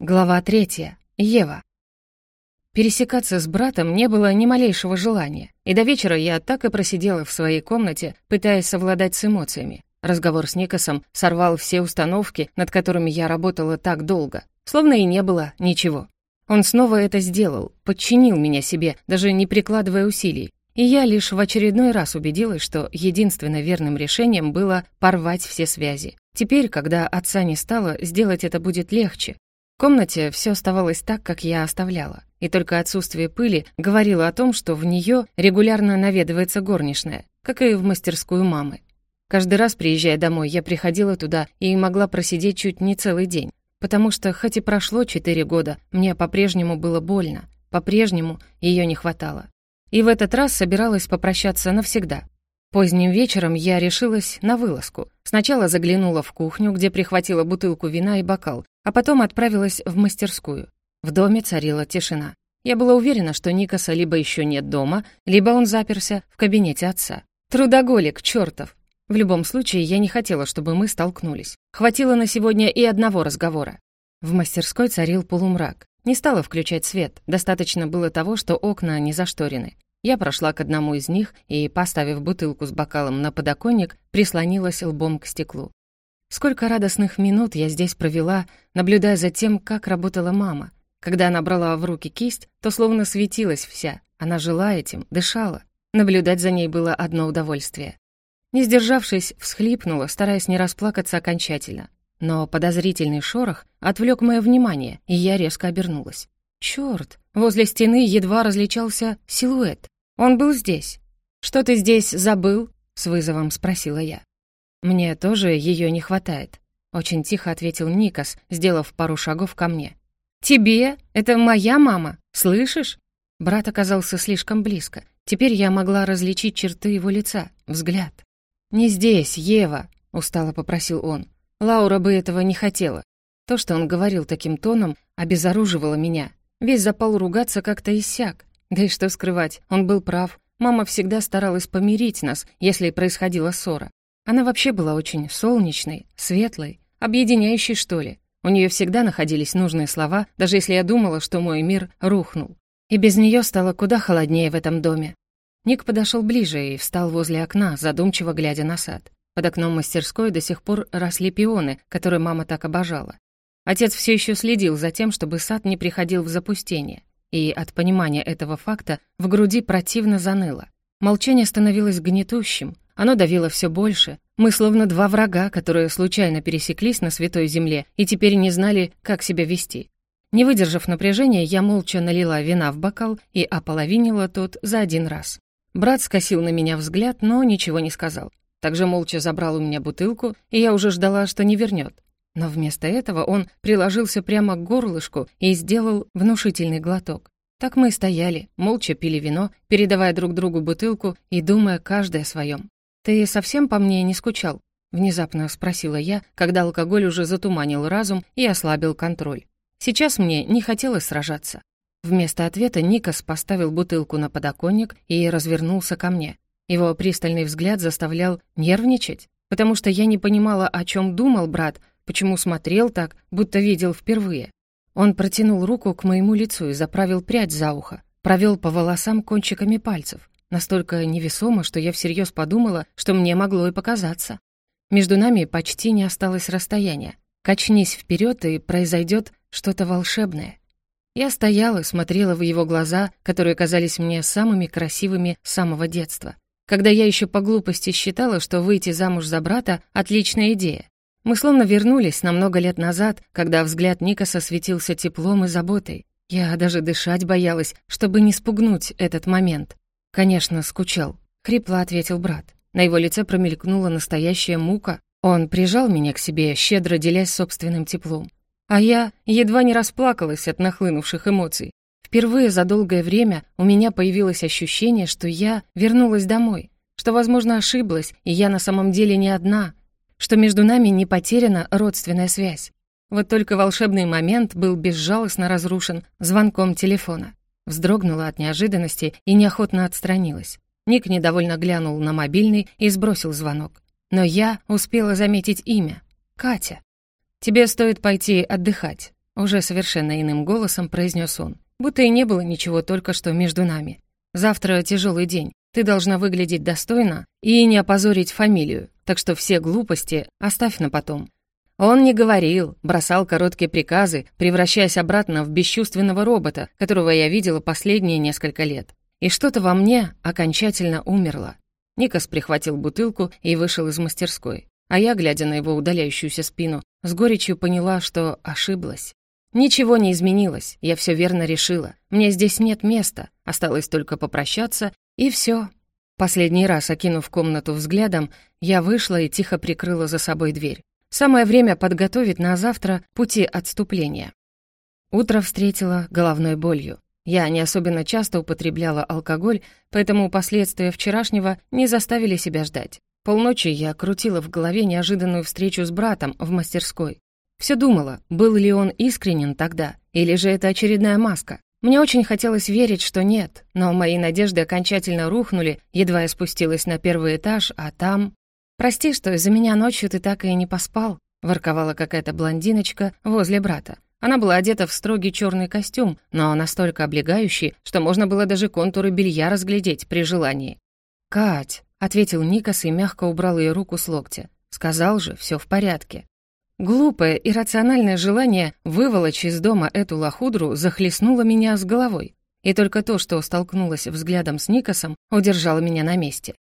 Глава третья. Ева. Пересекаться с братом не было ни малейшего желания, и до вечера я так и просидела в своей комнате, пытаясь совладать с эмоциями. Разговор с Никосом сорвал все установки, над которыми я работала так долго, словно и не было ничего. Он снова это сделал, подчинил меня себе, даже не прикладывая усилий. И я лишь в очередной раз убедилась, что единственно верным решением было порвать все связи. Теперь, когда отца не стало, сделать это будет легче, в комнате все оставалось так, как я оставляла, и только отсутствие пыли говорило о том, что в нее регулярно наведывается горничная, как и в мастерскую мамы. Каждый раз, приезжая домой, я приходила туда и могла просидеть чуть не целый день, потому что, хоть и прошло четыре года, мне по-прежнему было больно, по-прежнему ее не хватало. И в этот раз собиралась попрощаться навсегда. Поздним вечером я решилась на вылазку. Сначала заглянула в кухню, где прихватила бутылку вина и бокал, а потом отправилась в мастерскую. В доме царила тишина. Я была уверена, что Никаса либо еще нет дома, либо он заперся в кабинете отца. Трудоголик, чертов! В любом случае, я не хотела, чтобы мы столкнулись. Хватило на сегодня и одного разговора. В мастерской царил полумрак. Не стала включать свет, достаточно было того, что окна не зашторены. Я прошла к одному из них и, поставив бутылку с бокалом на подоконник, прислонилась лбом к стеклу. Сколько радостных минут я здесь провела, наблюдая за тем, как работала мама. Когда она брала в руки кисть, то словно светилась вся. Она жила этим, дышала. Наблюдать за ней было одно удовольствие. Не сдержавшись, всхлипнула, стараясь не расплакаться окончательно. Но подозрительный шорох отвлек мое внимание, и я резко обернулась. Черт! Возле стены едва различался силуэт. Он был здесь. «Что ты здесь забыл?» — с вызовом спросила я. «Мне тоже ее не хватает», — очень тихо ответил Никас, сделав пару шагов ко мне. «Тебе? Это моя мама, слышишь?» Брат оказался слишком близко. Теперь я могла различить черты его лица, взгляд. «Не здесь, Ева», — устало попросил он. «Лаура бы этого не хотела». То, что он говорил таким тоном, обезоруживало меня. Весь запал ругаться как-то иссяк. Да и что скрывать, он был прав. Мама всегда старалась помирить нас, если происходила ссора. Она вообще была очень солнечной, светлой, объединяющей, что ли. У нее всегда находились нужные слова, даже если я думала, что мой мир рухнул. И без нее стало куда холоднее в этом доме. Ник подошел ближе и встал возле окна, задумчиво глядя на сад. Под окном мастерской до сих пор росли пионы, которые мама так обожала. Отец все еще следил за тем, чтобы сад не приходил в запустение. И от понимания этого факта в груди противно заныло. Молчание становилось гнетущим, оно давило все больше. Мы словно два врага, которые случайно пересеклись на Святой Земле и теперь не знали, как себя вести. Не выдержав напряжения, я молча налила вина в бокал и ополовинила тот за один раз. Брат скосил на меня взгляд, но ничего не сказал. Также молча забрал у меня бутылку, и я уже ждала, что не вернет. Но вместо этого он приложился прямо к горлышку и сделал внушительный глоток. Так мы и стояли, молча пили вино, передавая друг другу бутылку и думая каждый о своем. «Ты совсем по мне не скучал?» — внезапно спросила я, когда алкоголь уже затуманил разум и ослабил контроль. Сейчас мне не хотелось сражаться. Вместо ответа Никас поставил бутылку на подоконник и развернулся ко мне. Его пристальный взгляд заставлял нервничать, потому что я не понимала, о чем думал брат, почему смотрел так, будто видел впервые. Он протянул руку к моему лицу и заправил прядь за ухо, провел по волосам кончиками пальцев. Настолько невесомо, что я всерьез подумала, что мне могло и показаться. Между нами почти не осталось расстояния. Качнись вперед, и произойдет что-то волшебное. Я стояла, смотрела в его глаза, которые казались мне самыми красивыми с самого детства. Когда я еще по глупости считала, что выйти замуж за брата — отличная идея. Мы словно вернулись на много лет назад, когда взгляд Никаса светился теплом и заботой. Я даже дышать боялась, чтобы не спугнуть этот момент. «Конечно, скучал», — хрипло ответил брат. На его лице промелькнула настоящая мука. Он прижал меня к себе, щедро делясь собственным теплом. А я едва не расплакалась от нахлынувших эмоций. Впервые за долгое время у меня появилось ощущение, что я вернулась домой, что, возможно, ошиблась, и я на самом деле не одна, что между нами не потеряна родственная связь. Вот только волшебный момент был безжалостно разрушен звонком телефона. Вздрогнула от неожиданности и неохотно отстранилась. Ник недовольно глянул на мобильный и сбросил звонок. Но я успела заметить имя. Катя. «Тебе стоит пойти отдыхать». уже совершенно иным голосом произнес он. «Будто и не было ничего только что между нами. Завтра тяжелый день. Ты должна выглядеть достойно и не опозорить фамилию, так что все глупости оставь на потом. Он не говорил, бросал короткие приказы, превращаясь обратно в бесчувственного робота, которого я видела последние несколько лет. И что-то во мне окончательно умерло. Никас прихватил бутылку и вышел из мастерской. А я, глядя на его удаляющуюся спину, с горечью поняла, что ошиблась. Ничего не изменилось, я все верно решила. Мне здесь нет места, осталось только попрощаться, и все. Последний раз, окинув комнату взглядом, я вышла и тихо прикрыла за собой дверь. Самое время подготовить на завтра пути отступления. Утро встретило головной болью. Я не особенно часто употребляла алкоголь, поэтому последствия вчерашнего не заставили себя ждать. Полночи я крутила в голове неожиданную встречу с братом в мастерской. Все думала, был ли он искренен тогда, или же это очередная маска. Мне очень хотелось верить, что нет, но мои надежды окончательно рухнули, едва я спустилась на первый этаж, а там... «Прости, что из-за меня ночью ты так и не поспал», — ворковала какая-то блондиночка возле брата. Она была одета в строгий черный костюм, но настолько облегающий, что можно было даже контуры белья разглядеть при желании. «Кать», — ответил Никас и мягко убрал ее руку с локтя. «Сказал же, все в порядке». Глупое, иррациональное желание выволочь из дома эту лохудру захлестнуло меня с головой. И только то, что столкнулась взглядом с Никасом, удержало меня на месте.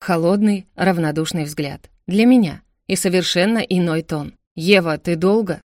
Холодный, равнодушный взгляд. Для меня. И совершенно иной тон. «Ева, ты долго?»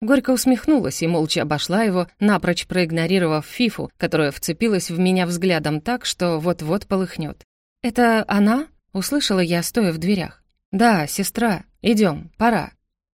Горько усмехнулась и молча обошла его, напрочь проигнорировав Фифу, которая вцепилась в меня взглядом так, что вот-вот полыхнет. «Это она?» — услышала я, стоя в дверях. «Да, сестра, идем, пора».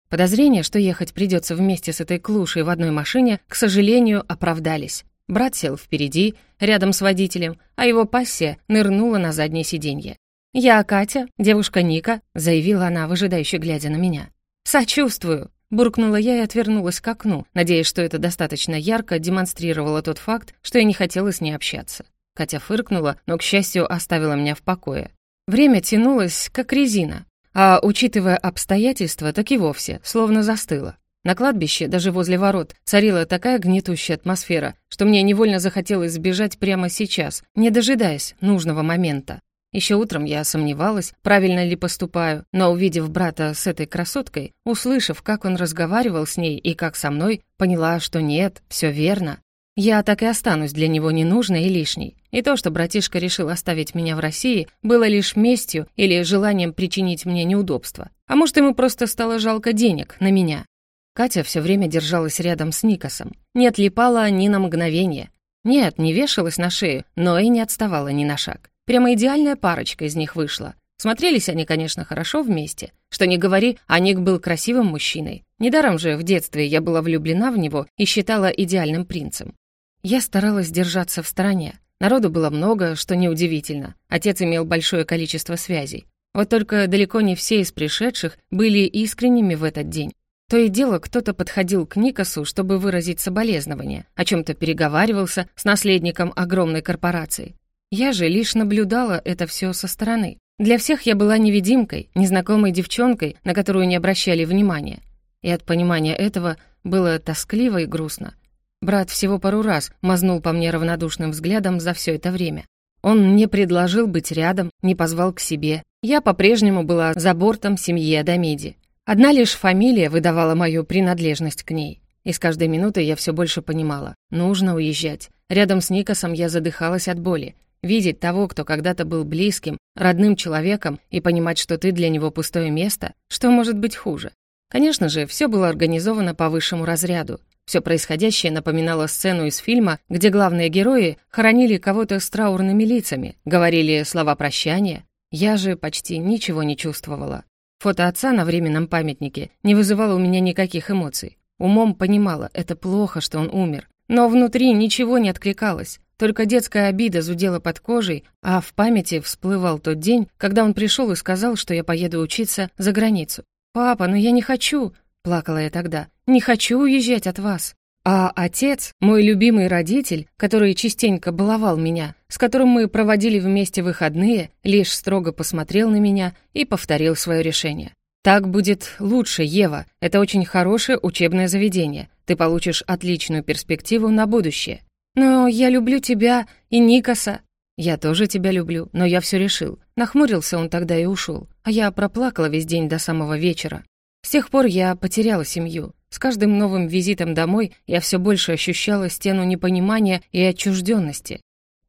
Подозрения, что ехать придется вместе с этой клушей в одной машине, к сожалению, оправдались. Брат сел впереди, рядом с водителем, а его пассия нырнула на заднее сиденье. «Я Катя, девушка Ника», — заявила она, выжидающе глядя на меня. «Сочувствую», — буркнула я и отвернулась к окну, надеясь, что это достаточно ярко демонстрировало тот факт, что я не хотела с ней общаться. Катя фыркнула, но, к счастью, оставила меня в покое. Время тянулось, как резина, а, учитывая обстоятельства, так и вовсе, словно застыло. На кладбище, даже возле ворот, царила такая гнетущая атмосфера, что мне невольно захотелось сбежать прямо сейчас, не дожидаясь нужного момента. Еще утром я сомневалась, правильно ли поступаю, но увидев брата с этой красоткой, услышав, как он разговаривал с ней и как со мной, поняла, что нет, все верно. Я так и останусь для него ненужной и лишней. И то, что братишка решил оставить меня в России, было лишь местью или желанием причинить мне неудобства. А может, ему просто стало жалко денег на меня. Катя все время держалась рядом с Никосом, не отлипала ни на мгновение. Нет, не вешалась на шею, но и не отставала ни на шаг. Прямо идеальная парочка из них вышла. Смотрелись они, конечно, хорошо вместе. Что не говори, а Ник был красивым мужчиной. Недаром же в детстве я была влюблена в него и считала идеальным принцем. Я старалась держаться в стороне. Народу было много, что неудивительно. Отец имел большое количество связей. Вот только далеко не все из пришедших были искренними в этот день. То и дело, кто-то подходил к Никасу, чтобы выразить соболезнование, о чем то переговаривался с наследником огромной корпорации. Я же лишь наблюдала это все со стороны. Для всех я была невидимкой, незнакомой девчонкой, на которую не обращали внимания. И от понимания этого было тоскливо и грустно. Брат всего пару раз мазнул по мне равнодушным взглядом за все это время. Он не предложил быть рядом, не позвал к себе. Я по-прежнему была за бортом семьи Адамиди. Одна лишь фамилия выдавала мою принадлежность к ней. И с каждой минутой я все больше понимала. Нужно уезжать. Рядом с Никосом я задыхалась от боли. Видеть того, кто когда-то был близким, родным человеком, и понимать, что ты для него пустое место, что может быть хуже? Конечно же, все было организовано по высшему разряду. Все происходящее напоминало сцену из фильма, где главные герои хоронили кого-то с траурными лицами, говорили слова прощания. Я же почти ничего не чувствовала. Фото отца на временном памятнике не вызывало у меня никаких эмоций. Умом понимала, это плохо, что он умер. Но внутри ничего не откликалось. Только детская обида зудела под кожей, а в памяти всплывал тот день, когда он пришел и сказал, что я поеду учиться за границу. «Папа, но я не хочу!» — плакала я тогда. «Не хочу уезжать от вас!» А отец, мой любимый родитель, который частенько баловал меня, с которым мы проводили вместе выходные, лишь строго посмотрел на меня и повторил свое решение. «Так будет лучше, Ева. Это очень хорошее учебное заведение. ты получишь отличную перспективу на будущее. Но я люблю тебя и Никаса. Я тоже тебя люблю, но я все решил. Нахмурился он тогда и ушел, а я проплакала весь день до самого вечера. С тех пор я потеряла семью. С каждым новым визитом домой я все больше ощущала стену непонимания и отчужденности.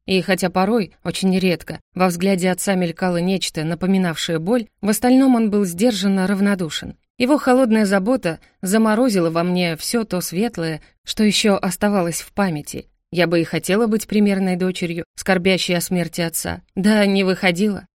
И хотя порой, очень редко, во взгляде отца мелькало нечто, напоминавшее боль, в остальном он был сдержанно равнодушен. Его холодная забота заморозила во мне все то светлое, что еще оставалось в памяти. Я бы и хотела быть примерной дочерью, скорбящей о смерти отца. Да, не выходила.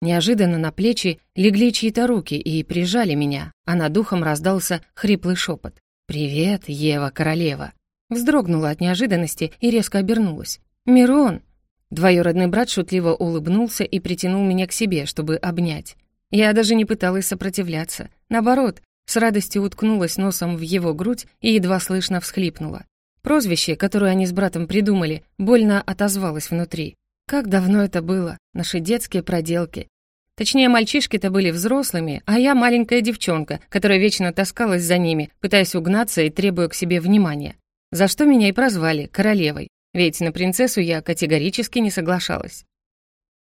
Неожиданно на плечи легли чьи-то руки и прижали меня, а над духом раздался хриплый шепот. «Привет, Ева, королева!» Вздрогнула от неожиданности и резко обернулась. «Мирон!» Двоюродный брат шутливо улыбнулся и притянул меня к себе, чтобы обнять. Я даже не пыталась сопротивляться. Наоборот, с радостью уткнулась носом в его грудь и едва слышно всхлипнула. Прозвище, которое они с братом придумали, больно отозвалось внутри. Как давно это было, наши детские проделки. Точнее, мальчишки-то были взрослыми, а я маленькая девчонка, которая вечно таскалась за ними, пытаясь угнаться и требуя к себе внимания. За что меня и прозвали королевой, ведь на принцессу я категорически не соглашалась.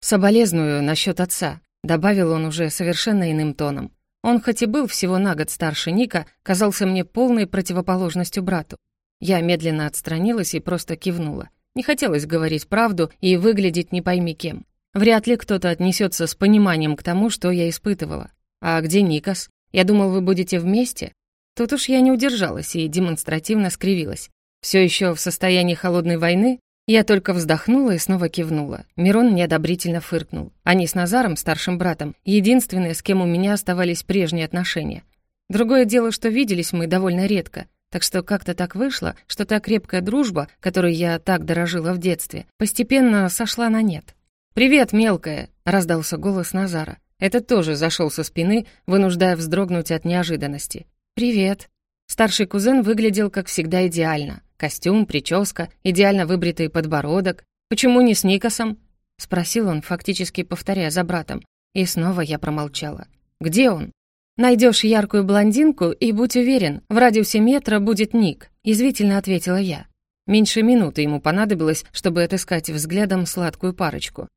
Соболезную насчет отца добавил он уже совершенно иным тоном. Он хоть и был всего на год старше Ника, казался мне полной противоположностью брату. Я медленно отстранилась и просто кивнула. Не хотелось говорить правду и выглядеть не пойми кем. Вряд ли кто-то отнесется с пониманием к тому, что я испытывала. «А где Никас? Я думал, вы будете вместе?» Тут уж я не удержалась и демонстративно скривилась. Все еще в состоянии холодной войны? Я только вздохнула и снова кивнула. Мирон неодобрительно фыркнул. Они с Назаром, старшим братом, единственные, с кем у меня оставались прежние отношения. Другое дело, что виделись мы довольно редко, так что как-то так вышло, что та крепкая дружба, которой я так дорожила в детстве, постепенно сошла на нет. «Привет, мелкая!» — раздался голос Назара. Этот тоже зашел со спины, вынуждая вздрогнуть от неожиданности. «Привет!» Старший кузен выглядел, как всегда, идеально. Костюм, прическа, идеально выбритый подбородок. Почему не с Никосом? Спросил он, фактически повторяя за братом. И снова я промолчала. Где он? Найдешь яркую блондинку и будь уверен, в радиусе метра будет Ник, извительно ответила я. Меньше минуты ему понадобилось, чтобы отыскать взглядом сладкую парочку.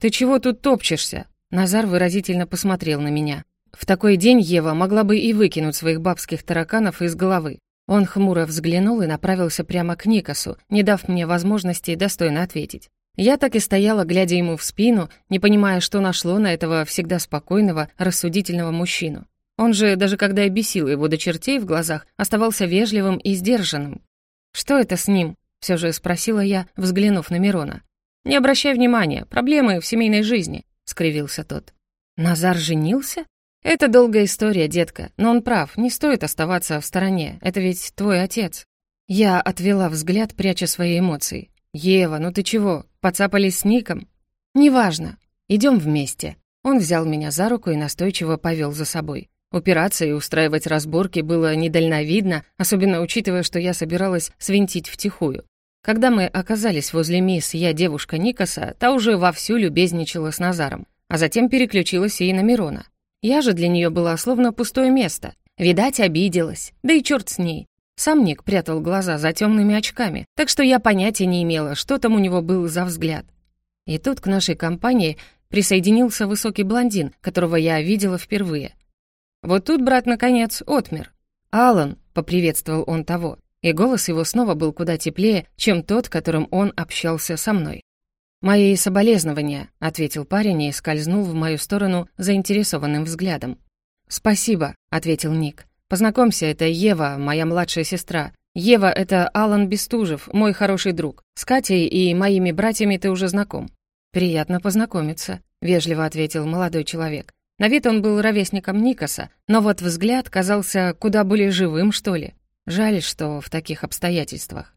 «Ты чего тут топчешься?» Назар выразительно посмотрел на меня. В такой день Ева могла бы и выкинуть своих бабских тараканов из головы. Он хмуро взглянул и направился прямо к Никасу, не дав мне возможности достойно ответить. Я так и стояла, глядя ему в спину, не понимая, что нашло на этого всегда спокойного, рассудительного мужчину. Он же, даже когда я бесила его до чертей в глазах, оставался вежливым и сдержанным. «Что это с ним?» — все же спросила я, взглянув на Мирона. «Не обращай внимания, проблемы в семейной жизни», — скривился тот. «Назар женился?» «Это долгая история, детка, но он прав, не стоит оставаться в стороне, это ведь твой отец». Я отвела взгляд, пряча свои эмоции. «Ева, ну ты чего, поцапались с Ником?» «Неважно. Идем вместе». Он взял меня за руку и настойчиво повел за собой. Упираться и устраивать разборки было недальновидно, особенно учитывая, что я собиралась свинтить втихую. Когда мы оказались возле мисс «Я девушка Никаса», та уже вовсю любезничала с Назаром, а затем переключилась и на Мирона. Я же для нее была словно пустое место. Видать, обиделась. Да и черт с ней. Сам Ник прятал глаза за темными очками, так что я понятия не имела, что там у него был за взгляд. И тут к нашей компании присоединился высокий блондин, которого я видела впервые. Вот тут брат, наконец, отмер. «Алан», — поприветствовал он того, и голос его снова был куда теплее, чем тот, которым он общался со мной. «Мои соболезнования», — ответил парень и скользнул в мою сторону заинтересованным взглядом. «Спасибо», — ответил Ник. «Познакомься, это Ева, моя младшая сестра. Ева — это Алан Бестужев, мой хороший друг. С Катей и моими братьями ты уже знаком». «Приятно познакомиться», — вежливо ответил молодой человек. На вид он был ровесником Никаса, но вот взгляд казался куда более живым, что ли. Жаль, что в таких обстоятельствах.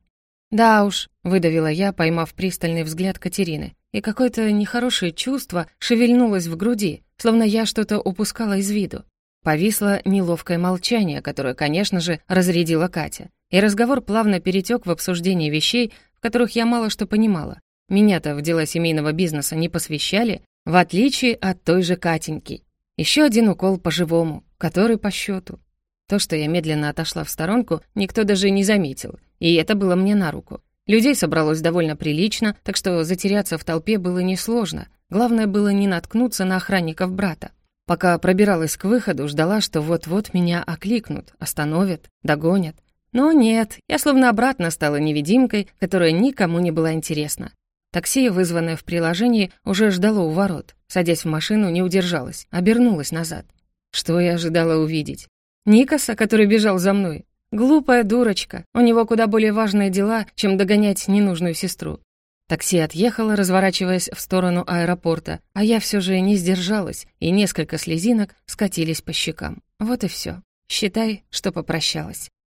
«Да уж», — выдавила я, поймав пристальный взгляд Катерины, и какое-то нехорошее чувство шевельнулось в груди, словно я что-то упускала из виду. Повисло неловкое молчание, которое, конечно же, разрядила Катя. И разговор плавно перетек в обсуждение вещей, в которых я мало что понимала. Меня-то в дела семейного бизнеса не посвящали, в отличие от той же Катеньки. Еще один укол по-живому, который по счету. То, что я медленно отошла в сторонку, никто даже не заметил, и это было мне на руку. Людей собралось довольно прилично, так что затеряться в толпе было несложно. Главное было не наткнуться на охранников брата. Пока пробиралась к выходу, ждала, что вот-вот меня окликнут, остановят, догонят. Но нет, я словно обратно стала невидимкой, которая никому не была интересна. Такси, вызванное в приложении, уже ждало у ворот. Садясь в машину, не удержалась, обернулась назад. Что я ожидала увидеть? Никаса, который бежал за мной. Глупая дурочка. У него куда более важные дела, чем догонять ненужную сестру. Такси отъехало, разворачиваясь в сторону аэропорта, а я все же не сдержалась, и несколько слезинок скатились по щекам. Вот и все. Считай, что попрощалась.